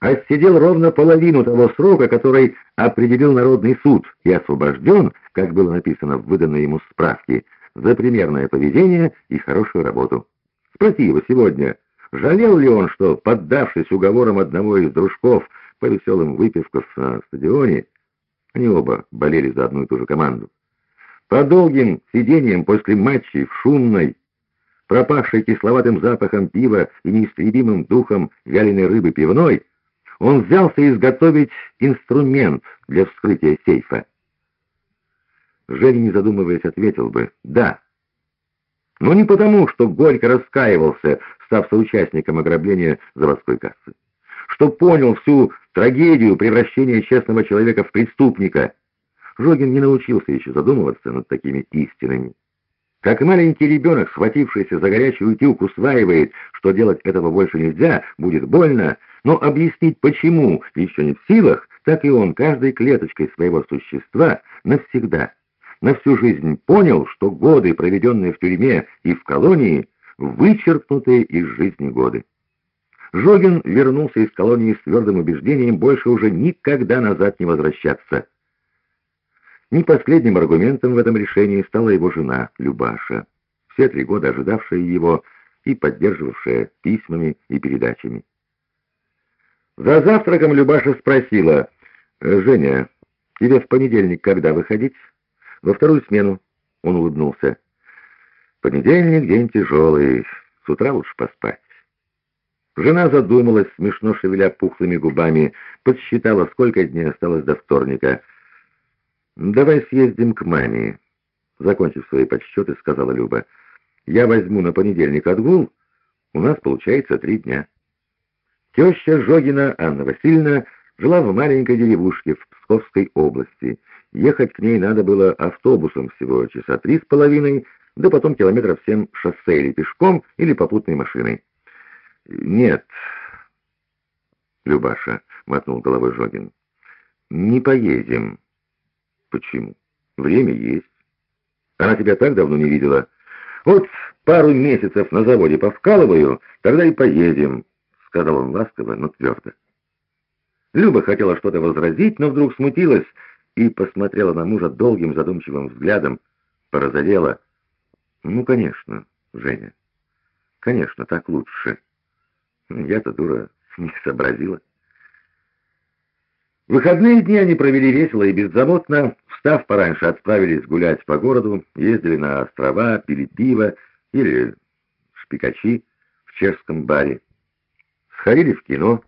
отсидел ровно половину того срока, который определил Народный суд, и освобожден, как было написано в выданной ему справке, за примерное поведение и хорошую работу. Спроси его сегодня, жалел ли он, что, поддавшись уговорам одного из дружков по веселым выпивкам на стадионе, они оба болели за одну и ту же команду. По долгим сидениям после матчей в шумной, пропавшей кисловатым запахом пива и неистребимым духом вяленой рыбы пивной, он взялся изготовить инструмент для вскрытия сейфа. Женя, не задумываясь, ответил бы «да». Но не потому, что горько раскаивался, став соучастником ограбления заводской кассы, что понял всю трагедию превращения честного человека в преступника. Жогин не научился еще задумываться над такими истинами. Как маленький ребенок, схватившийся за горячую утилку, усваивает, что делать этого больше нельзя, будет больно, но объяснить почему еще не в силах, так и он каждой клеточкой своего существа навсегда, на всю жизнь понял, что годы, проведенные в тюрьме и в колонии, вычеркнутые из жизни годы. Жогин вернулся из колонии с твердым убеждением больше уже никогда назад не возвращаться. Не последним аргументом в этом решении стала его жена Любаша, все три года ожидавшая его и поддерживавшая письмами и передачами. За завтраком Любаша спросила, «Женя, тебе в понедельник когда выходить?» «Во вторую смену», — он улыбнулся. «Понедельник день тяжелый, с утра лучше поспать». Жена задумалась, смешно шевеля пухлыми губами, подсчитала, сколько дней осталось до вторника — «Давай съездим к маме», — закончив свои подсчеты, сказала Люба. «Я возьму на понедельник отгул, у нас получается три дня». Теща Жогина Анна Васильевна жила в маленькой деревушке в Псковской области. Ехать к ней надо было автобусом всего часа три с половиной, да потом километров семь шоссе или пешком, или попутной машиной. «Нет, Любаша», — мотнул головой Жогин, — «не поедем». Почему? Время есть. Она тебя так давно не видела. Вот пару месяцев на заводе повкалываю, тогда и поедем, сказал он ласково, но твердо. Люба хотела что-то возразить, но вдруг смутилась и посмотрела на мужа долгим задумчивым взглядом, порозовела. «Ну, конечно, Женя, конечно, так лучше. Я-то, дура, не сообразила». Выходные дни они провели весело и беззаботно. Встав пораньше, отправились гулять по городу, ездили на острова, пили пиво или шпикачи в чешском баре. Сходили в кино,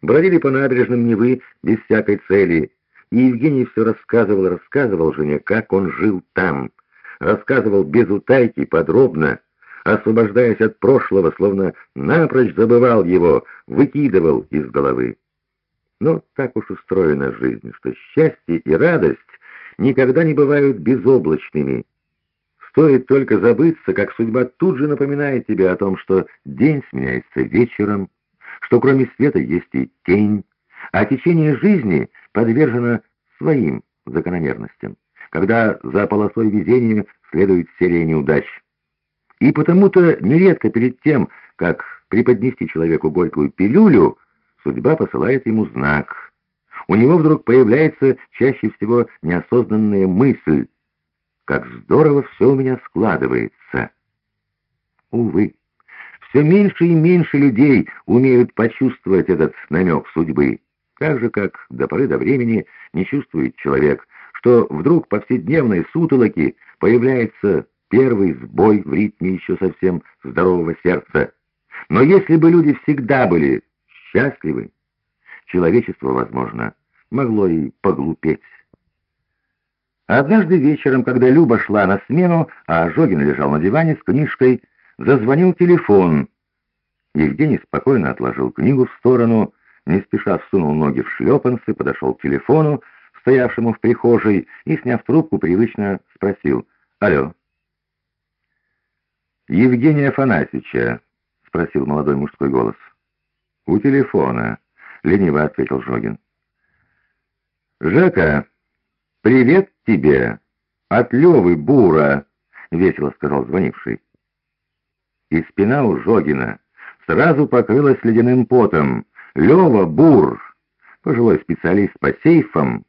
бродили по набережным Невы без всякой цели. И Евгений все рассказывал рассказывал жене, как он жил там. Рассказывал без утайки, подробно, освобождаясь от прошлого, словно напрочь забывал его, выкидывал из головы. Но так уж устроена жизнь, что счастье и радость никогда не бывают безоблачными. Стоит только забыться, как судьба тут же напоминает тебе о том, что день сменяется вечером, что кроме света есть и тень, а течение жизни подвержено своим закономерностям, когда за полосой везения следует серия неудач. И потому-то нередко перед тем, как преподнести человеку горькую пилюлю, судьба посылает ему знак. У него вдруг появляется чаще всего неосознанная мысль. Как здорово все у меня складывается. Увы, все меньше и меньше людей умеют почувствовать этот намек судьбы. Так же, как до поры до времени не чувствует человек, что вдруг повседневной сутолоки появляется первый сбой в ритме еще совсем здорового сердца. Но если бы люди всегда были счастливы, человечество, возможно, могло и поглупеть. Однажды вечером, когда Люба шла на смену, а Ожогин лежал на диване с книжкой, зазвонил телефон. Евгений спокойно отложил книгу в сторону, не спеша всунул ноги в шлепанцы, подошел к телефону, стоявшему в прихожей, и, сняв трубку, привычно спросил «Алло». «Евгения Афанасьевича?» — спросил молодой мужской голос. «У телефона», — лениво ответил Жогин. «Жека, привет тебе! От Левы Бура!» — весело сказал звонивший. И спина у Жогина сразу покрылась ледяным потом. Лева Бур, пожилой специалист по сейфам,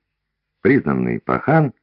признанный пахан,